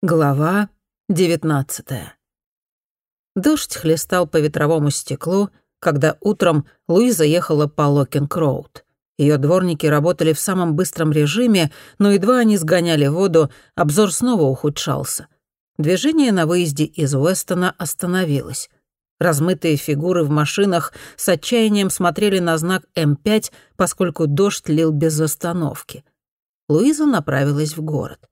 Глава девятнадцатая. Дождь хлестал по ветровому стеклу, когда утром Луиза ехала по Локинг-Роуд. Ее дворники работали в самом быстром режиме, но едва они сгоняли воду, обзор снова ухудшался. Движение на выезде из Уэстона остановилось. Размытые фигуры в машинах с отчаянием смотрели на знак М5, поскольку дождь лил без остановки. Луиза направилась в город.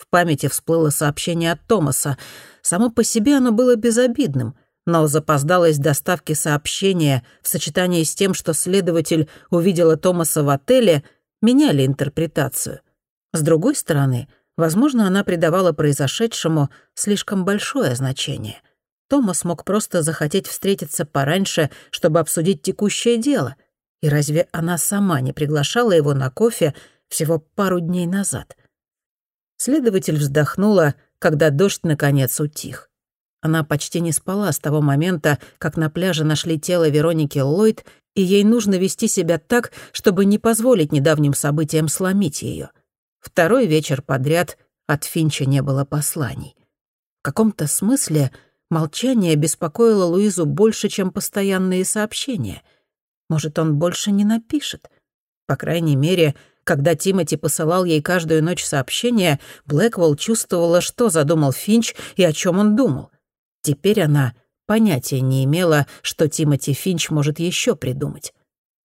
В памяти всплыло сообщение от Томаса. Само по себе оно было безобидным, но запоздалость доставки сообщения в сочетании с тем, что следователь увидела Томаса в отеле, меняли интерпретацию. С другой стороны, возможно, она придавала произошедшему слишком большое значение. Томас мог просто захотеть встретиться пораньше, чтобы обсудить текущее дело. И разве она сама не приглашала его на кофе всего пару дней назад? Следователь вздохнула, когда дождь наконец утих. Она почти не спала с того момента, как на пляже нашли тело Вероники Ллойд, и ей нужно вести себя так, чтобы не позволить недавним событиям сломить ее. Второй вечер подряд от Финча не было посланий. В каком-то смысле молчание беспокоило Луизу больше, чем постоянные сообщения. Может, он больше не напишет? По крайней мере, когда Тимоти посылал ей каждую ночь сообщения, Блэквелл чувствовала, что задумал Финч и о чем он думал. Теперь она понятия не имела, что Тимоти Финч может еще придумать.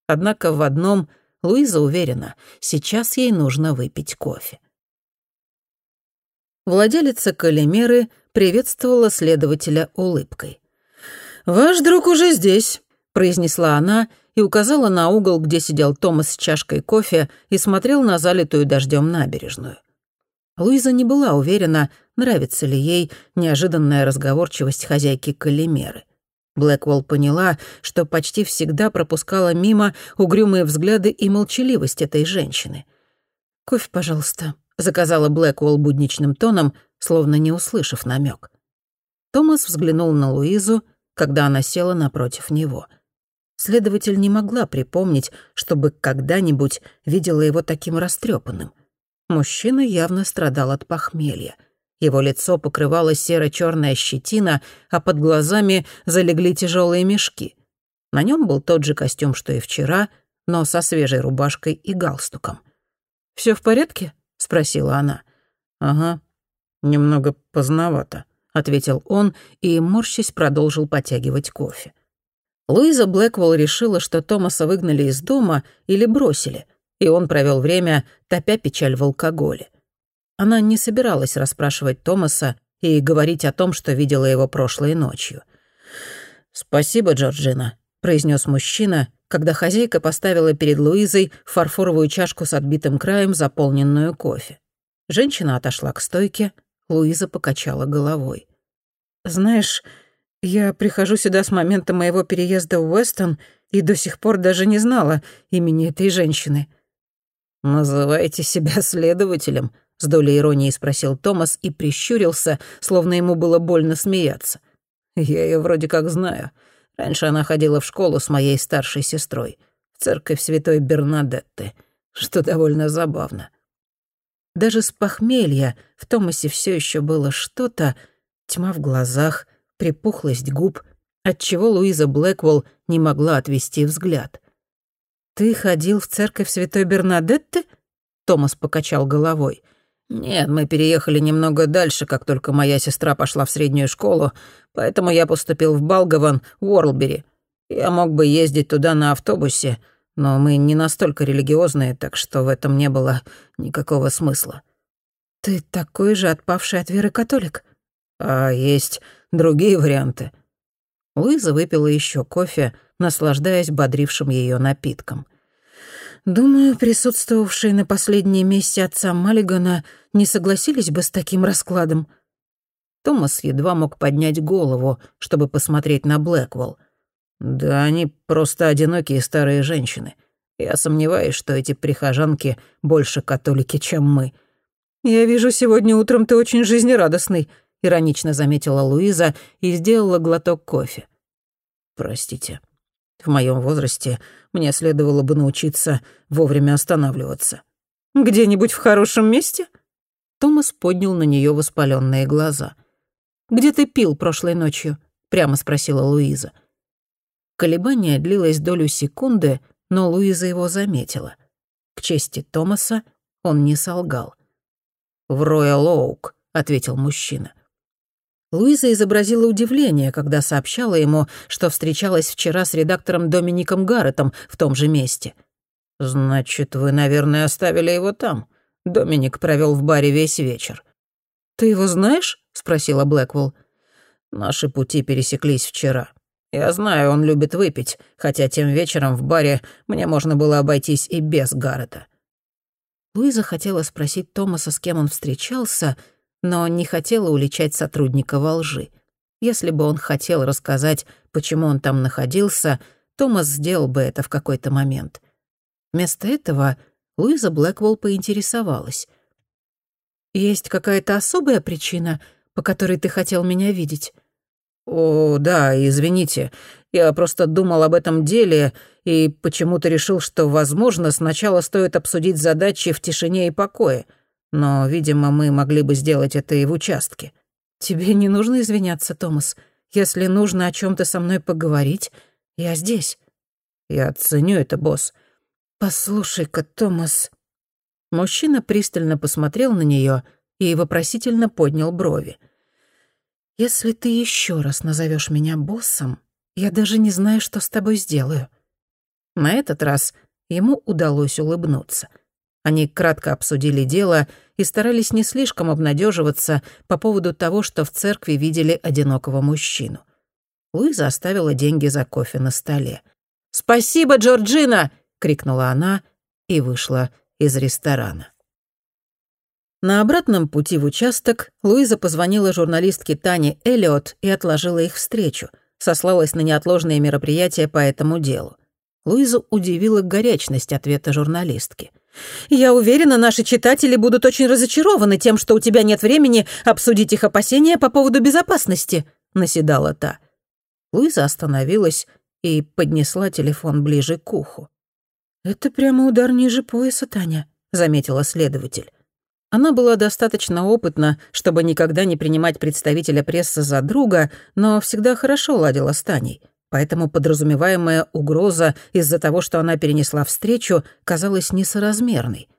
Однако в одном Луиза уверена, сейчас ей нужно выпить кофе. Владелица Калимеры приветствовала следователя улыбкой. «Ваш друг уже здесь», — произнесла она и указала на угол, где сидел Томас с чашкой кофе и смотрел на залитую дождем набережную. Луиза не была уверена, нравится ли ей неожиданная разговорчивость хозяйки Калимеры. Блэквелл поняла, что почти всегда пропускала мимо угрюмые взгляды и молчаливость этой женщины. «Кофе, пожалуйста», — заказала Блэквелл будничным тоном, словно не услышав намек. Томас взглянул на Луизу, когда она села напротив него — Следователь не могла припомнить, чтобы когда-нибудь видела его таким растрепанным. Мужчина явно страдал от похмелья. Его лицо покрывало серо черная щетина, а под глазами залегли тяжелые мешки. На нем был тот же костюм, что и вчера, но со свежей рубашкой и галстуком. Все в порядке?» — спросила она. «Ага, немного поздновато», — ответил он и, морщись, продолжил потягивать кофе. Луиза Блэквелл решила, что Томаса выгнали из дома или бросили, и он провел время, топя печаль в алкоголе. Она не собиралась расспрашивать Томаса и говорить о том, что видела его прошлой ночью. «Спасибо, Джорджина», — произнес мужчина, когда хозяйка поставила перед Луизой фарфоровую чашку с отбитым краем, заполненную кофе. Женщина отошла к стойке, Луиза покачала головой. «Знаешь, я прихожу сюда с момента моего переезда в Уэстон и до сих пор даже не знала имени этой женщины». «Называйте себя следователем?» — с долей иронии спросил Томас и прищурился, словно ему было больно смеяться. «Я ее вроде как знаю. Раньше она ходила в школу с моей старшей сестрой, в церковь святой Бернадетты, что довольно забавно». Даже с похмелья в Томасе все еще было что-то, тьма в глазах — припухлость губ, отчего Луиза Блэквелл не могла отвести взгляд. «Ты ходил в церковь Святой Бернадетты?» Томас покачал головой. «Нет, мы переехали немного дальше, как только моя сестра пошла в среднюю школу, поэтому я поступил в Балгован, Уорлбери. Я мог бы ездить туда на автобусе, но мы не настолько религиозные, так что в этом не было никакого смысла». «Ты такой же отпавший от веры католик?» «А есть другие варианты». Луиза выпила еще кофе, наслаждаясь бодрившим ее напитком. «Думаю, присутствовавшие на последней месте отца Маллигана не согласились бы с таким раскладом». Томас едва мог поднять голову, чтобы посмотреть на Блэквелл. «Да они просто одинокие старые женщины. Я сомневаюсь, что эти прихожанки больше католики, чем мы». «Я вижу, сегодня утром ты очень жизнерадостный», иронично заметила Луиза и сделала глоток кофе. Простите. В моем возрасте мне следовало бы научиться вовремя останавливаться. Где-нибудь в хорошем месте? Томас поднял на нее воспаленные глаза. «Где ты пил прошлой ночью?» — прямо спросила Луиза. Колебание длилось долю секунды, но Луиза его заметила. К чести Томаса он не солгал. «В Роял Оук», — ответил мужчина. Луиза изобразила удивление, когда сообщала ему, что встречалась вчера с редактором Домиником Гарретом в том же месте. «Значит, вы, наверное, оставили его там. Доминик провел в баре весь вечер». «Ты его знаешь?» — спросила Блэквелл. «Наши пути пересеклись вчера. Я знаю, он любит выпить, хотя тем вечером в баре мне можно было обойтись и без Гаррета». Луиза хотела спросить Томаса, с кем он встречался, но не хотела уличать сотрудника во лжи. Если бы он хотел рассказать, почему он там находился, Томас сделал бы это в какой-то момент. Вместо этого Луиза Блэквелл поинтересовалась. «Есть какая-то особая причина, по которой ты хотел меня видеть?» «О, да, извините. Я просто думал об этом деле и почему-то решил, что, возможно, сначала стоит обсудить задачи в тишине и покое. Но, видимо, мы могли бы сделать это и в участке». «Тебе не нужно извиняться, Томас. Если нужно о чем то со мной поговорить, я здесь». «Я ценю это, босс. «Послушай-ка, Томас...» Мужчина пристально посмотрел на нее и вопросительно поднял брови. «Если ты еще раз назовешь меня боссом, я даже не знаю, что с тобой сделаю». На этот раз ему удалось улыбнуться. Они кратко обсудили дело и старались не слишком обнадеживаться по поводу того, что в церкви видели одинокого мужчину. Луиза оставила деньги за кофе на столе. «Спасибо, Джорджина!» — крикнула она и вышла из ресторана. На обратном пути в участок Луиза позвонила журналистке Тане Эллиот и отложила их встречу, сослалась на неотложные мероприятия по этому делу. Луизу удивила горячность ответа журналистки. «Я уверена, наши читатели будут очень разочарованы тем, что у тебя нет времени обсудить их опасения по поводу безопасности», — наседала та. Луиза остановилась и поднесла телефон ближе к уху. «Это прямо удар ниже пояса, Таня», — заметила следователь. Она была достаточно опытна, чтобы никогда не принимать представителя прессы за друга, но всегда хорошо ладила с Таней. Поэтому подразумеваемая угроза из-за того, что она перенесла встречу, казалась несоразмерной.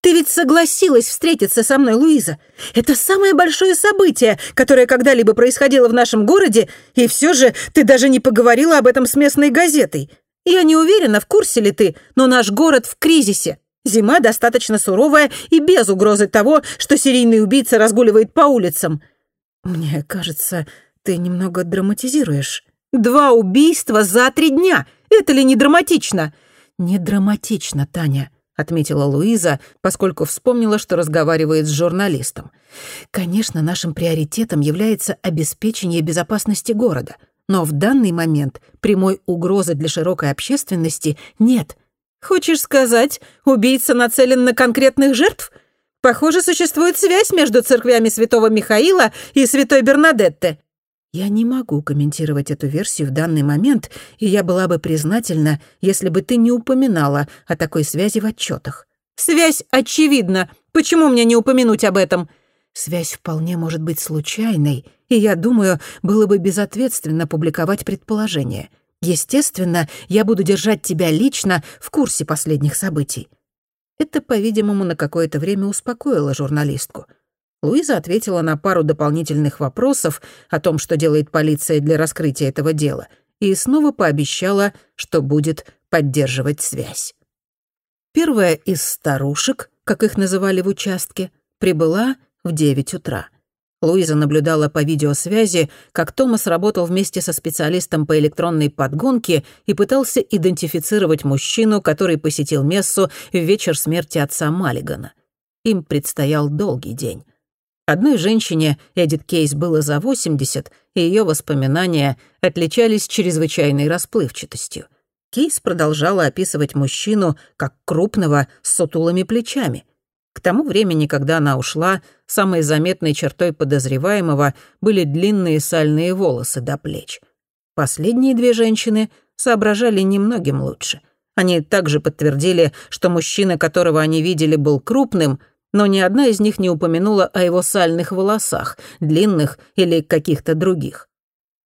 «Ты ведь согласилась встретиться со мной, Луиза. Это самое большое событие, которое когда-либо происходило в нашем городе, и все же ты даже не поговорила об этом с местной газетой. Я не уверена, в курсе ли ты, но наш город в кризисе. Зима достаточно суровая и без угрозы того, что серийный убийца разгуливает по улицам. Мне кажется, ты немного драматизируешь. Два убийства за три дня. Это ли не драматично? Не драматично, Таня отметила Луиза, поскольку вспомнила, что разговаривает с журналистом. Конечно, нашим приоритетом является обеспечение безопасности города — но в данный момент прямой угрозы для широкой общественности нет. Хочешь сказать, убийца нацелен на конкретных жертв? Похоже, существует связь между церквями святого Михаила и святой Бернадетты. Я не могу комментировать эту версию в данный момент, и я была бы признательна, если бы ты не упоминала о такой связи в отчетах. Связь очевидна. Почему мне не упомянуть об этом? Связь вполне может быть случайной, и я думаю, было бы безответственно публиковать предположение. Естественно, я буду держать тебя лично в курсе последних событий». Это, по-видимому, на какое-то время успокоило журналистку. Луиза ответила на пару дополнительных вопросов о том, что делает полиция для раскрытия этого дела, и снова пообещала, что будет поддерживать связь. Первая из старушек, как их называли в участке, прибыла в 9 утра. Луиза наблюдала по видеосвязи, как Томас работал вместе со специалистом по электронной подгонке и пытался идентифицировать мужчину, который посетил Мессу в вечер смерти отца Маллигана. Им предстоял долгий день. Одной женщине, Эдит Кейс, было за 80, и ее воспоминания отличались чрезвычайной расплывчатостью. Кейс продолжала описывать мужчину как крупного с сутулыми плечами. К тому времени, когда она ушла, самой заметной чертой подозреваемого были длинные сальные волосы до плеч. Последние две женщины соображали немногим лучше. Они также подтвердили, что мужчина, которого они видели, был крупным, но ни одна из них не упомянула о его сальных волосах, длинных или каких-то других.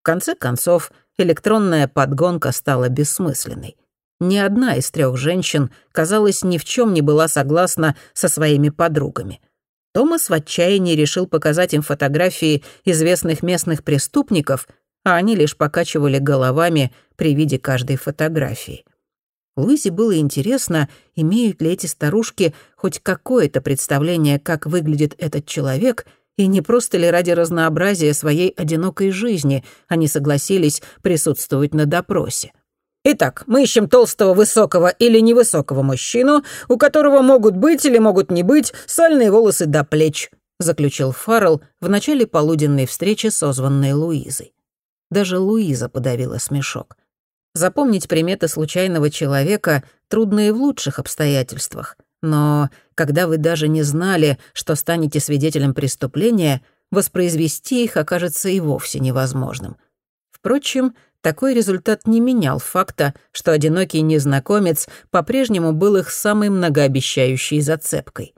В конце концов, электронная подгонка стала бессмысленной. Ни одна из трех женщин, казалось, ни в чем не была согласна со своими подругами. Томас в отчаянии решил показать им фотографии известных местных преступников, а они лишь покачивали головами при виде каждой фотографии. Луизе было интересно, имеют ли эти старушки хоть какое-то представление, как выглядит этот человек, и не просто ли ради разнообразия своей одинокой жизни они согласились присутствовать на допросе. Итак, мы ищем толстого, высокого или невысокого мужчину, у которого могут быть или могут не быть сальные волосы до плеч», заключил Фаррелл в начале полуденной встречи, созванной Луизой. Даже Луиза подавила смешок. Запомнить приметы случайного человека трудно и в лучших обстоятельствах. Но когда вы даже не знали, что станете свидетелем преступления, воспроизвести их окажется и вовсе невозможным. Впрочем, такой результат не менял факта, что одинокий незнакомец по-прежнему был их самой многообещающей зацепкой.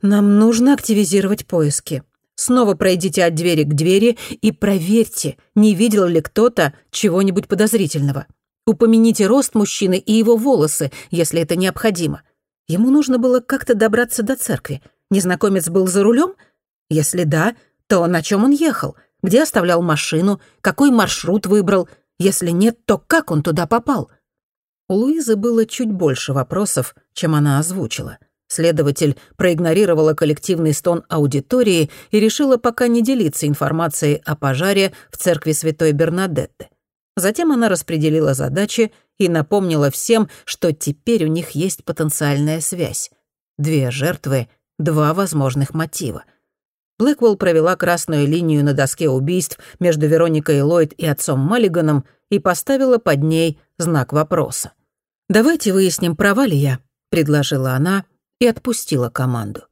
«Нам нужно активизировать поиски», Снова пройдите от двери к двери и проверьте, не видел ли кто-то чего-нибудь подозрительного. Упомяните рост мужчины и его волосы, если это необходимо. Ему нужно было как-то добраться до церкви. Незнакомец был за рулем? Если да, то на чем он ехал? Где оставлял машину? Какой маршрут выбрал? Если нет, то как он туда попал? У Луизы было чуть больше вопросов, чем она озвучила. Следователь проигнорировала коллективный стон аудитории и решила пока не делиться информацией о пожаре в церкви Святой Бернадетты. Затем она распределила задачи и напомнила всем, что теперь у них есть потенциальная связь. Две жертвы, два возможных мотива. Блэквелл провела красную линию на доске убийств между Вероникой Ллойд и отцом Маллиганом и поставила под ней знак вопроса. «Давайте выясним, права ли я», — предложила она, — и отпустила команду.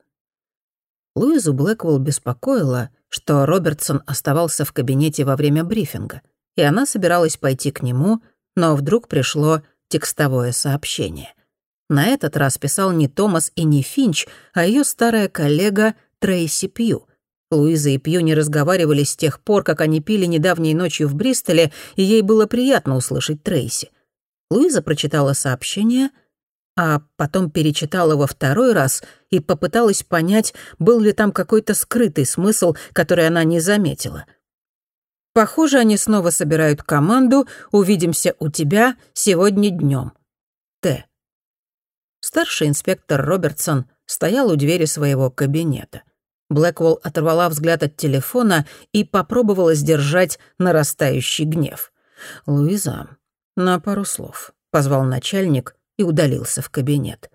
Луизу Блэквелл беспокоила, что Робертсон оставался в кабинете во время брифинга, и она собиралась пойти к нему, но вдруг пришло текстовое сообщение. На этот раз писал не Томас и не Финч, а ее старая коллега Трейси Пью. Луиза и Пью не разговаривали с тех пор, как они пили недавней ночью в Бристоле, и ей было приятно услышать Трейси. Луиза прочитала сообщение — а потом перечитала во второй раз и попыталась понять, был ли там какой-то скрытый смысл, который она не заметила. Похоже, они снова собирают команду «Увидимся у тебя сегодня днем. Т. Старший инспектор Робертсон стоял у двери своего кабинета. Блэквелл оторвала взгляд от телефона и попробовала сдержать нарастающий гнев. «Луиза, на пару слов», — позвал начальник, и удалился в кабинет.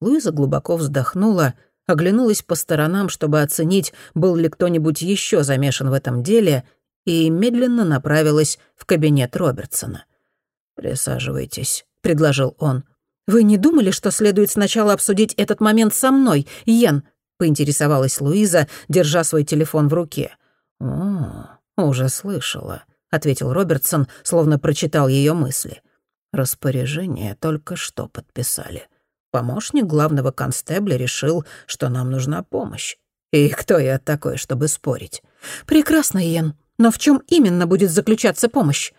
Луиза глубоко вздохнула, оглянулась по сторонам, чтобы оценить, был ли кто-нибудь еще замешан в этом деле, и медленно направилась в кабинет Робертсона. «Присаживайтесь», — предложил он. «Вы не думали, что следует сначала обсудить этот момент со мной, Йен?» — поинтересовалась Луиза, держа свой телефон в руке. «О, уже слышала», — ответил Робертсон, словно прочитал ее мысли. Распоряжение только что подписали. Помощник главного констебля решил, что нам нужна помощь. И кто я такой, чтобы спорить? Прекрасно, Йен. Но в чем именно будет заключаться помощь?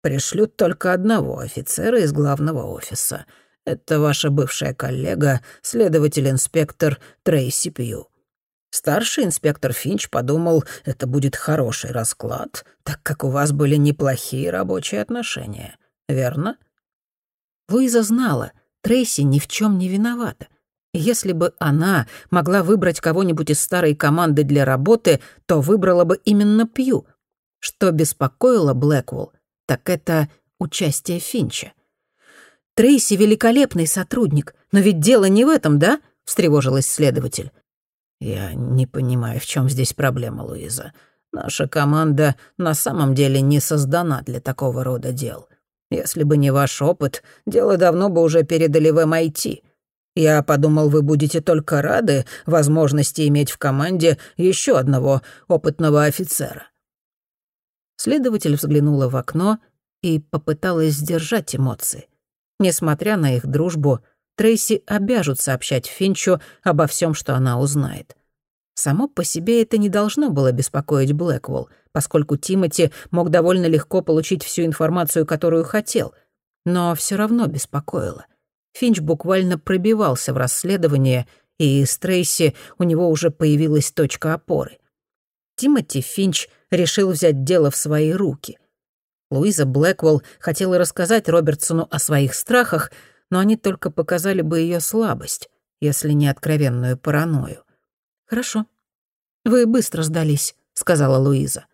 Пришлют только одного офицера из главного офиса. Это ваша бывшая коллега, следователь-инспектор Трейси Пью. Старший инспектор Финч подумал, это будет хороший расклад, так как у вас были неплохие рабочие отношения. Верно? Луиза знала, Трейси ни в чем не виновата. Если бы она могла выбрать кого-нибудь из старой команды для работы, то выбрала бы именно Пью. Что беспокоило Блэквелл, так это участие Финча. «Трейси — великолепный сотрудник, но ведь дело не в этом, да?» — встревожилась следователь. «Я не понимаю, в чем здесь проблема, Луиза. Наша команда на самом деле не создана для такого рода дел. Если бы не ваш опыт, дело давно бы уже передали в MIT. Я подумал, вы будете только рады возможности иметь в команде еще одного опытного офицера». Следователь взглянула в окно и попыталась сдержать эмоции. Несмотря на их дружбу, Трейси обяжут сообщать Финчу обо всем, что она узнает. Само по себе это не должно было беспокоить Блэквелл, поскольку Тимоти мог довольно легко получить всю информацию, которую хотел. Но все равно беспокоило. Финч буквально пробивался в расследование, и с Трейси у него уже появилась точка опоры. Тимоти Финч решил взять дело в свои руки. Луиза Блэквелл хотела рассказать Робертсону о своих страхах, но они только показали бы ее слабость, если не откровенную паранойю. «Хорошо. Вы быстро сдались», — сказала Луиза.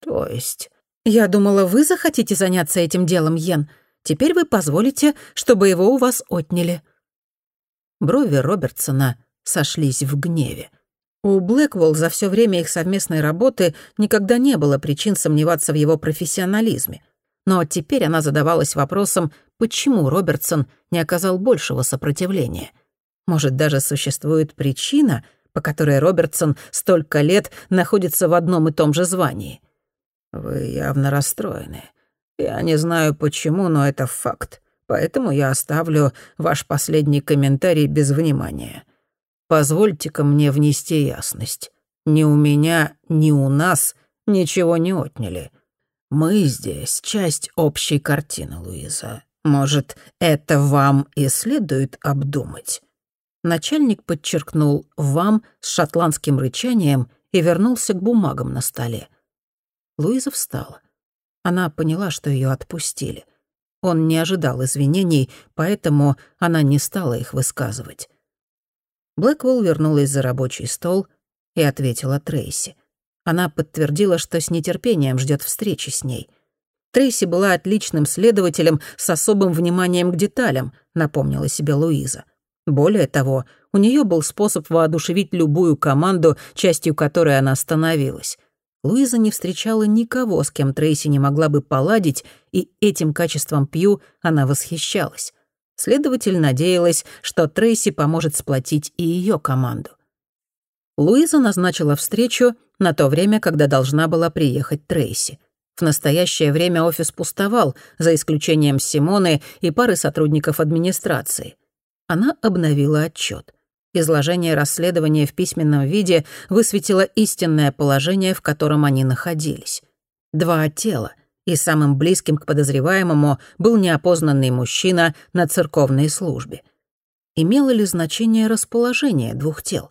«То есть...» «Я думала, вы захотите заняться этим делом, Йен. Теперь вы позволите, чтобы его у вас отняли». Брови Робертсона сошлись в гневе. У Блэквелл за все время их совместной работы никогда не было причин сомневаться в его профессионализме. Но теперь она задавалась вопросом, почему Робертсон не оказал большего сопротивления. Может, даже существует причина, по которой Робертсон столько лет находится в одном и том же звании. «Вы явно расстроены. Я не знаю почему, но это факт. Поэтому я оставлю ваш последний комментарий без внимания. Позвольте-ка мне внести ясность. Ни у меня, ни у нас ничего не отняли. Мы здесь часть общей картины, Луиза. Может, это вам и следует обдумать?» Начальник подчеркнул «вам» с шотландским рычанием и вернулся к бумагам на столе. Луиза встала. Она поняла, что ее отпустили. Он не ожидал извинений, поэтому она не стала их высказывать. Блэквелл вернулась за рабочий стол и ответила Трейси. Она подтвердила, что с нетерпением ждет встречи с ней. Трейси была отличным следователем с особым вниманием к деталям, напомнила себе Луиза. Более того, у нее был способ воодушевить любую команду, частью которой она становилась. Луиза не встречала никого, с кем Трейси не могла бы поладить, и этим качеством Пью она восхищалась. Следователь надеялась, что Трейси поможет сплотить и ее команду. Луиза назначила встречу на то время, когда должна была приехать Трейси. В настоящее время офис пустовал, за исключением Симоны и пары сотрудников администрации. Она обновила отчет. Изложение расследования в письменном виде высветило истинное положение, в котором они находились. Два тела, и самым близким к подозреваемому был неопознанный мужчина на церковной службе. Имело ли значение расположение двух тел?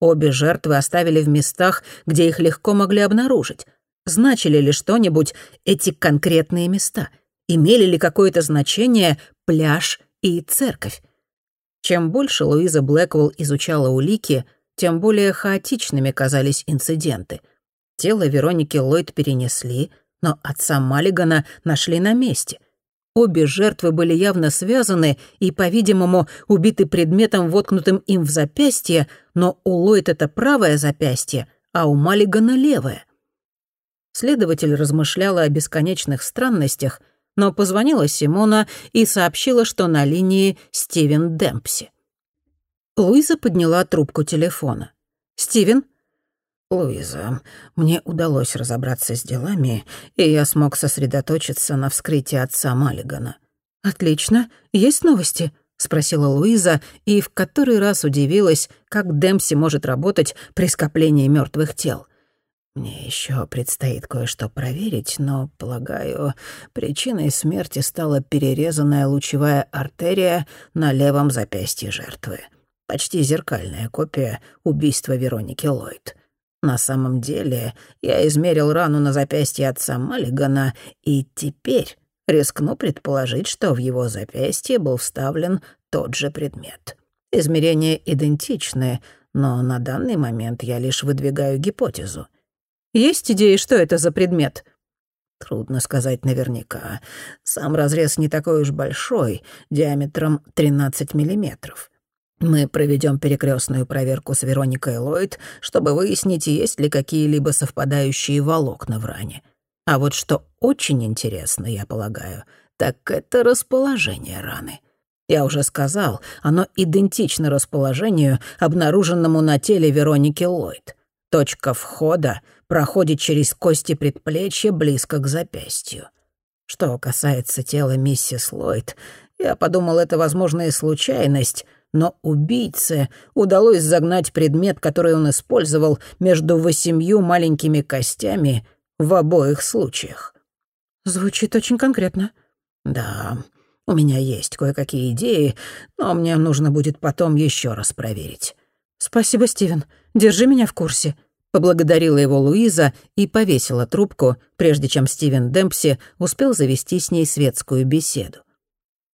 Обе жертвы оставили в местах, где их легко могли обнаружить. Значили ли что-нибудь эти конкретные места? Имели ли какое-то значение пляж и церковь? Чем больше Луиза Блэквелл изучала улики, тем более хаотичными казались инциденты. Тело Вероники Ллойд перенесли, но отца Маллигана нашли на месте. Обе жертвы были явно связаны и, по-видимому, убиты предметом, воткнутым им в запястье, но у Ллойд это правое запястье, а у Маллигана левое. Следователь размышляла о бесконечных странностях — но позвонила Симона и сообщила, что на линии Стивен Демпси. Луиза подняла трубку телефона. «Стивен?» «Луиза, мне удалось разобраться с делами, и я смог сосредоточиться на вскрытии отца Маллигана». «Отлично. Есть новости?» — спросила Луиза и в который раз удивилась, как Демпси может работать при скоплении мертвых тел. Мне еще предстоит кое-что проверить, но, полагаю, причиной смерти стала перерезанная лучевая артерия на левом запястье жертвы. Почти зеркальная копия убийства Вероники Ллойд. На самом деле, я измерил рану на запястье отца Маллигана, и теперь рискну предположить, что в его запястье был вставлен тот же предмет. Измерения идентичны, но на данный момент я лишь выдвигаю гипотезу — есть идеи, что это за предмет?» Трудно сказать наверняка. Сам разрез не такой уж большой, диаметром 13 миллиметров. Мы проведем перекрестную проверку с Вероникой Ллойд, чтобы выяснить, есть ли какие-либо совпадающие волокна в ране. А вот что очень интересно, я полагаю, так это расположение раны. Я уже сказал, оно идентично расположению, обнаруженному на теле Вероники Ллойд. Точка входа проходит через кости предплечья близко к запястью. Что касается тела миссис Ллойд, Я подумал, это, возможно, и случайность, но убийце удалось загнать предмет, который он использовал, между восемью маленькими костями в обоих случаях. Звучит очень конкретно. Да, у меня есть кое-какие идеи, но мне нужно будет потом еще раз проверить. Спасибо, Стивен. Держи меня в курсе. Поблагодарила его Луиза и повесила трубку, прежде чем Стивен Демпси успел завести с ней светскую беседу.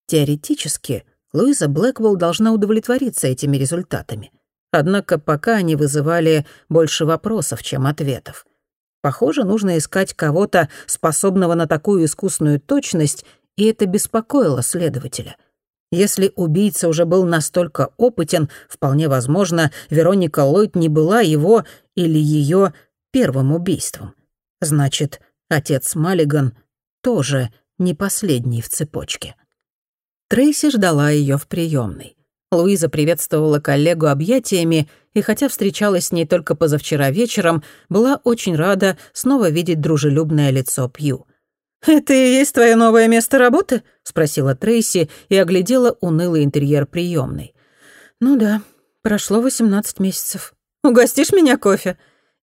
Теоретически, Луиза Блэквелл должна удовлетвориться этими результатами. Однако пока они вызывали больше вопросов, чем ответов. Похоже, нужно искать кого-то, способного на такую искусную точность, и это беспокоило следователя. Если убийца уже был настолько опытен, вполне возможно, Вероника Ллойд не была его или ее первым убийством. Значит, отец Маллиган тоже не последний в цепочке. Трейси ждала ее в приемной. Луиза приветствовала коллегу объятиями, и хотя встречалась с ней только позавчера вечером, была очень рада снова видеть дружелюбное лицо Пью. «Это и есть твое новое место работы?» — спросила Трейси и оглядела унылый интерьер приемной. «Ну да, прошло 18 месяцев. Угостишь меня кофе?»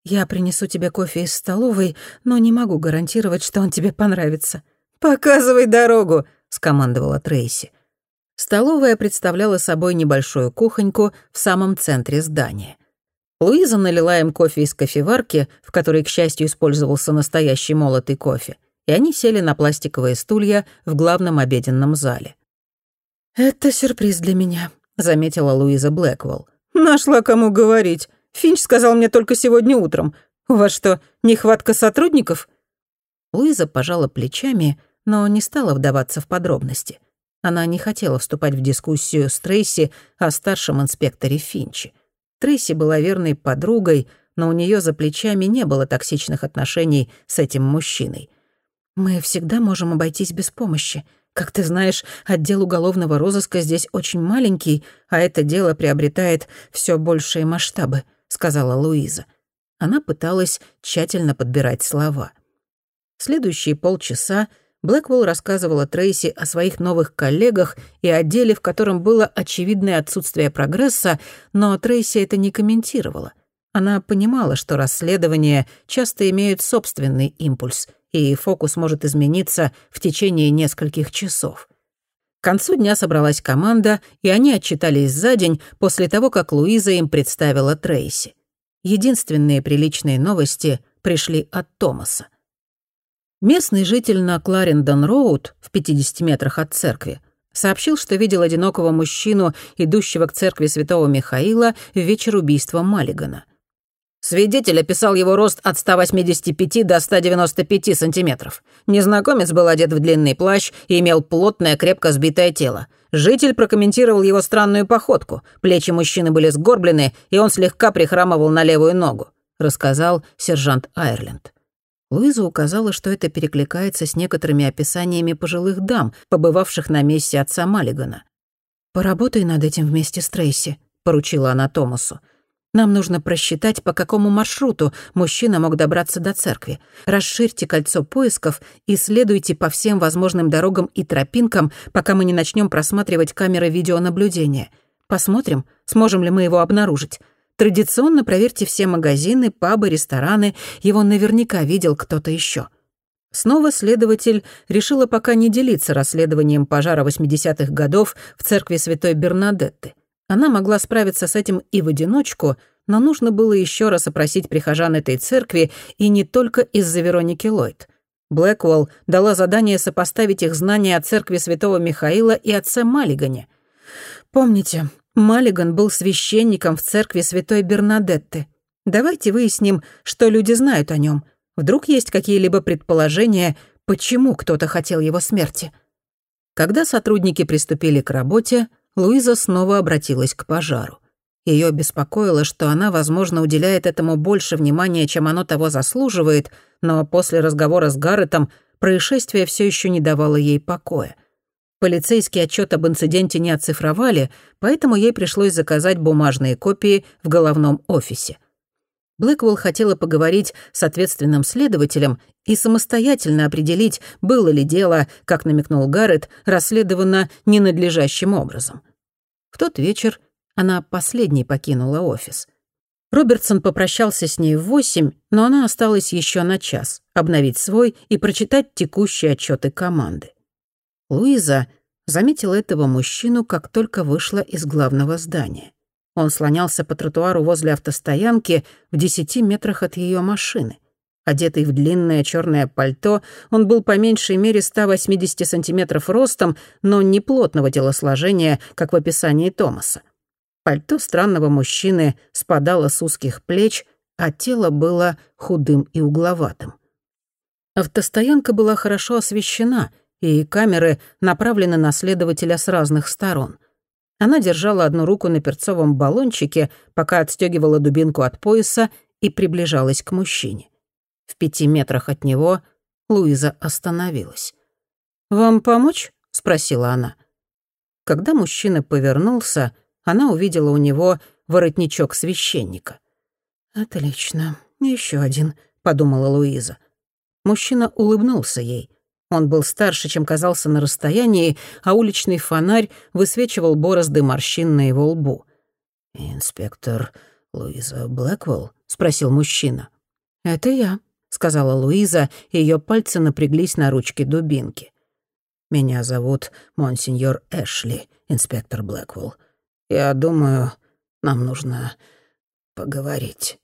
«Я принесу тебе кофе из столовой, но не могу гарантировать, что он тебе понравится». «Показывай дорогу», — скомандовала Трейси. Столовая представляла собой небольшую кухоньку в самом центре здания. Луиза налила им кофе из кофеварки, в которой, к счастью, использовался настоящий молотый кофе, и они сели на пластиковые стулья в главном обеденном зале. «Это сюрприз для меня», — заметила Луиза Блэквелл. «Нашла кому говорить. Финч сказал мне только сегодня утром. У вас что, нехватка сотрудников?» Луиза пожала плечами, но не стала вдаваться в подробности. Она не хотела вступать в дискуссию с Трейси о старшем инспекторе Финчи. Трейси была верной подругой, но у нее за плечами не было токсичных отношений с этим мужчиной. «Мы всегда можем обойтись без помощи. Как ты знаешь, отдел уголовного розыска здесь очень маленький, а это дело приобретает все большие масштабы», — сказала Луиза. Она пыталась тщательно подбирать слова. Следующие полчаса Блэквелл рассказывала Трейси о своих новых коллегах и о деле, в котором было очевидное отсутствие прогресса, но Трейси это не комментировала. Она понимала, что расследования часто имеют собственный импульс, и фокус может измениться в течение нескольких часов. К концу дня собралась команда, и они отчитались за день после того, как Луиза им представила Трейси. Единственные приличные новости пришли от Томаса. Местный житель на Кларендон-Роуд, в 50 метрах от церкви, сообщил, что видел одинокого мужчину, идущего к церкви святого Михаила в вечер убийства Маллигана. Свидетель описал его рост от 185 до 195 сантиметров. Незнакомец был одет в длинный плащ и имел плотное, крепко сбитое тело. Житель прокомментировал его странную походку. Плечи мужчины были сгорблены, и он слегка прихрамывал на левую ногу, рассказал сержант Айрленд. Луиза указала, что это перекликается с некоторыми описаниями пожилых дам, побывавших на месте отца Маллигана. «Поработай над этим вместе с Трейси», — поручила она Томасу. «Нам нужно просчитать, по какому маршруту мужчина мог добраться до церкви. Расширьте кольцо поисков и следуйте по всем возможным дорогам и тропинкам, пока мы не начнем просматривать камеры видеонаблюдения. Посмотрим, сможем ли мы его обнаружить. Традиционно проверьте все магазины, пабы, рестораны. Его наверняка видел кто-то еще. Снова следователь решила пока не делиться расследованием пожара 80-х годов в церкви Святой Бернадетты. Она могла справиться с этим и в одиночку, но нужно было еще раз опросить прихожан этой церкви и не только из-за Вероники Ллойд. Блэквелл дала задание сопоставить их знания о церкви Святого Михаила и отце Маллигане. «Помните, Маллиган был священником в церкви святой Бернадетты. Давайте выясним, что люди знают о нем. Вдруг есть какие-либо предположения, почему кто-то хотел его смерти. Когда сотрудники приступили к работе, Луиза снова обратилась к пожару. Ее беспокоило, что она, возможно, уделяет этому больше внимания, чем оно того заслуживает, но после разговора с Гарретом происшествие все еще не давало ей покоя — Полицейский отчет об инциденте не оцифровали, поэтому ей пришлось заказать бумажные копии в головном офисе. Блэквелл хотела поговорить с ответственным следователем и самостоятельно определить, было ли дело, как намекнул Гаррет, расследовано ненадлежащим образом. Тот вечер она последней покинула офис. Робертсон попрощался с ней в восемь, но она осталась еще на час, обновить свой и прочитать текущие отчеты команды. Луиза заметила этого мужчину, как только вышла из главного здания. Он слонялся по тротуару возле автостоянки в десяти метрах от ее машины. Одетый в длинное черное пальто, он был по меньшей мере 180 сантиметров ростом, но не плотного телосложения, как в описании Томаса. Пальто странного мужчины спадало с узких плеч, а тело было худым и угловатым. Автостоянка была хорошо освещена, и камеры направлены на следователя с разных сторон — она держала одну руку на перцовом баллончике, пока отстегивала дубинку от пояса и приближалась к мужчине. В пяти метрах от него Луиза остановилась. «Вам помочь?» — спросила она. Когда мужчина повернулся, она увидела у него воротничок священника. «Отлично, еще один», — подумала Луиза. Мужчина улыбнулся ей. Он был старше, чем казался на расстоянии, а уличный фонарь высвечивал борозды морщин на его лбу. «Инспектор Луиза Блэквелл?» — спросил мужчина. «Это я», — сказала Луиза, и её пальцы напряглись на ручке дубинки. «Меня зовут Монсеньор Эшли, инспектор Блэквелл. Я думаю, нам нужно поговорить».